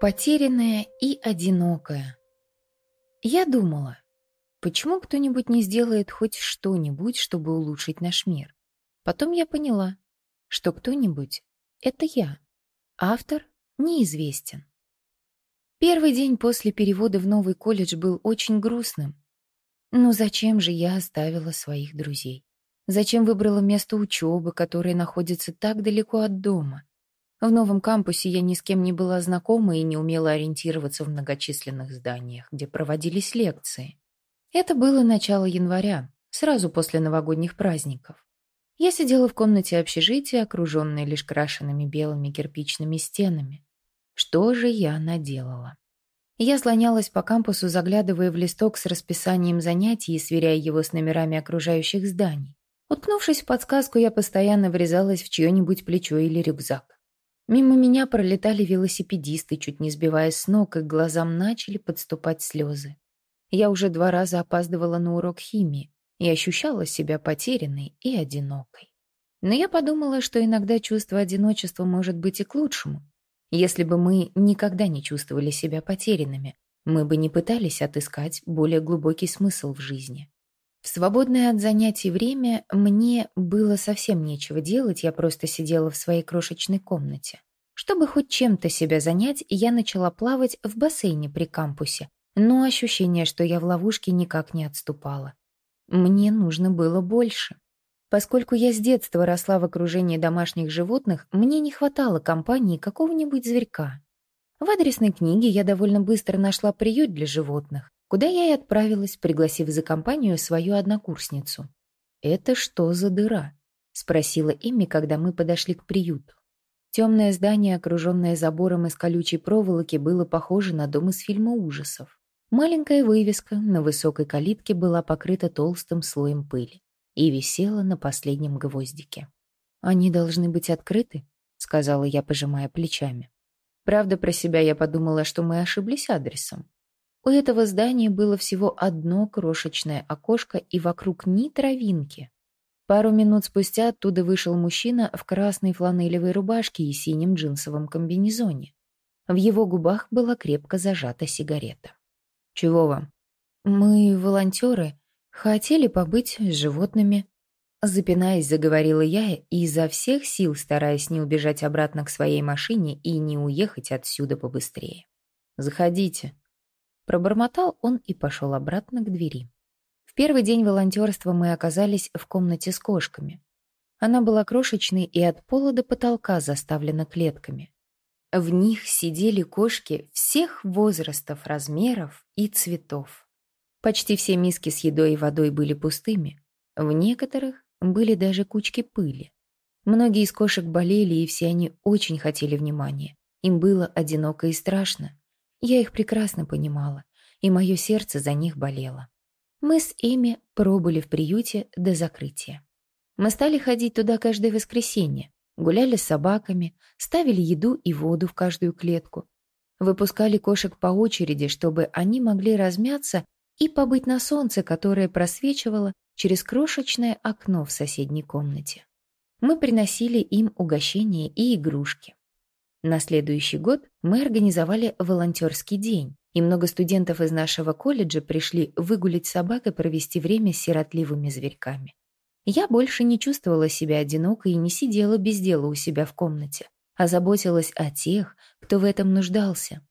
Потерянная и одинокая. Я думала, почему кто-нибудь не сделает хоть что-нибудь, чтобы улучшить наш мир? Потом я поняла, что кто-нибудь — это я. Автор неизвестен. Первый день после перевода в новый колледж был очень грустным. Ну зачем же я оставила своих друзей? Зачем выбрала место учебы, которое находится так далеко от дома? В новом кампусе я ни с кем не была знакома и не умела ориентироваться в многочисленных зданиях, где проводились лекции. Это было начало января, сразу после новогодних праздников. Я сидела в комнате общежития, окруженной лишь крашенными белыми кирпичными стенами. Что же я наделала? Я слонялась по кампусу, заглядывая в листок с расписанием занятий и сверяя его с номерами окружающих зданий. Уткнувшись в подсказку, я постоянно врезалась в чье-нибудь плечо или рюкзак. Мимо меня пролетали велосипедисты, чуть не сбивая с ног, и к глазам начали подступать слезы. Я уже два раза опаздывала на урок химии и ощущала себя потерянной и одинокой. Но я подумала, что иногда чувство одиночества может быть и к лучшему. Если бы мы никогда не чувствовали себя потерянными, мы бы не пытались отыскать более глубокий смысл в жизни. В свободное от занятий время мне было совсем нечего делать, я просто сидела в своей крошечной комнате. Чтобы хоть чем-то себя занять, я начала плавать в бассейне при кампусе, но ощущение, что я в ловушке, никак не отступало. Мне нужно было больше. Поскольку я с детства росла в окружении домашних животных, мне не хватало компании какого-нибудь зверька. В адресной книге я довольно быстро нашла приют для животных, куда я и отправилась, пригласив за компанию свою однокурсницу. «Это что за дыра?» — спросила Эмми, когда мы подошли к приюту. Темное здание, окруженное забором из колючей проволоки, было похоже на дом из фильма ужасов. Маленькая вывеска на высокой калитке была покрыта толстым слоем пыли и висела на последнем гвоздике. «Они должны быть открыты?» — сказала я, пожимая плечами. Правда, про себя я подумала, что мы ошиблись адресом. У этого здания было всего одно крошечное окошко и вокруг ни травинки. Пару минут спустя оттуда вышел мужчина в красной фланелевой рубашке и синем джинсовом комбинезоне. В его губах была крепко зажата сигарета. «Чего вам?» «Мы, волонтеры, хотели побыть с животными». Запинаясь, заговорила я и изо всех сил стараясь не убежать обратно к своей машине и не уехать отсюда побыстрее. «Заходите», Пробормотал он и пошел обратно к двери. В первый день волонтерства мы оказались в комнате с кошками. Она была крошечной и от пола до потолка заставлена клетками. В них сидели кошки всех возрастов, размеров и цветов. Почти все миски с едой и водой были пустыми. В некоторых были даже кучки пыли. Многие из кошек болели, и все они очень хотели внимания. Им было одиноко и страшно. Я их прекрасно понимала, и мое сердце за них болело. Мы с Эми пробыли в приюте до закрытия. Мы стали ходить туда каждое воскресенье, гуляли с собаками, ставили еду и воду в каждую клетку, выпускали кошек по очереди, чтобы они могли размяться и побыть на солнце, которое просвечивало через крошечное окно в соседней комнате. Мы приносили им угощения и игрушки. На следующий год мы организовали волонтерский день, и много студентов из нашего колледжа пришли выгулить собак и провести время с сиротливыми зверьками. Я больше не чувствовала себя одинокой и не сидела без дела у себя в комнате, а заботилась о тех, кто в этом нуждался.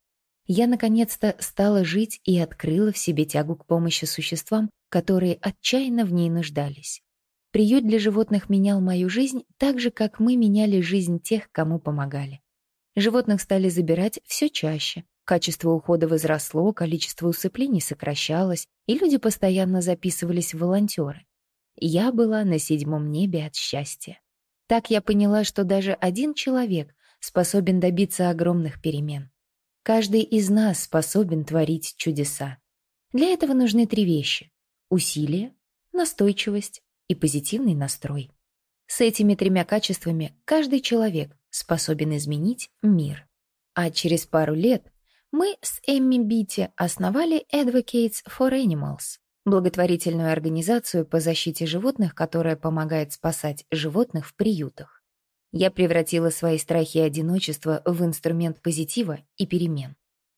Я наконец-то стала жить и открыла в себе тягу к помощи существам, которые отчаянно в ней нуждались. Приют для животных менял мою жизнь так же, как мы меняли жизнь тех, кому помогали. Животных стали забирать все чаще. Качество ухода возросло, количество усыплений сокращалось, и люди постоянно записывались в волонтеры. Я была на седьмом небе от счастья. Так я поняла, что даже один человек способен добиться огромных перемен. Каждый из нас способен творить чудеса. Для этого нужны три вещи — усилие, настойчивость и позитивный настрой. С этими тремя качествами каждый человек способен изменить мир. А через пару лет мы с Эмми Бити основали Advocates for Animals, благотворительную организацию по защите животных, которая помогает спасать животных в приютах. Я превратила свои страхи и одиночество в инструмент позитива и перемен.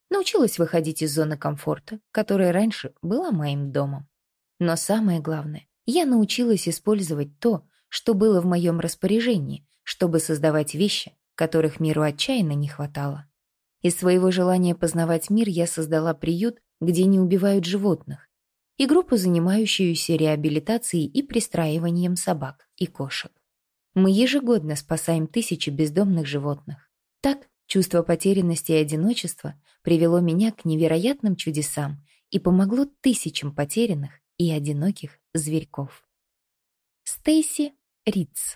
Научилась выходить из зоны комфорта, которая раньше была моим домом. Но самое главное, я научилась использовать то, что было в моем распоряжении, чтобы создавать вещи, которых миру отчаянно не хватало. Из своего желания познавать мир я создала приют, где не убивают животных, и группу, занимающуюся реабилитацией и пристраиванием собак и кошек. Мы ежегодно спасаем тысячи бездомных животных. Так, чувство потерянности и одиночества привело меня к невероятным чудесам и помогло тысячам потерянных и одиноких зверьков. Стейси Ритц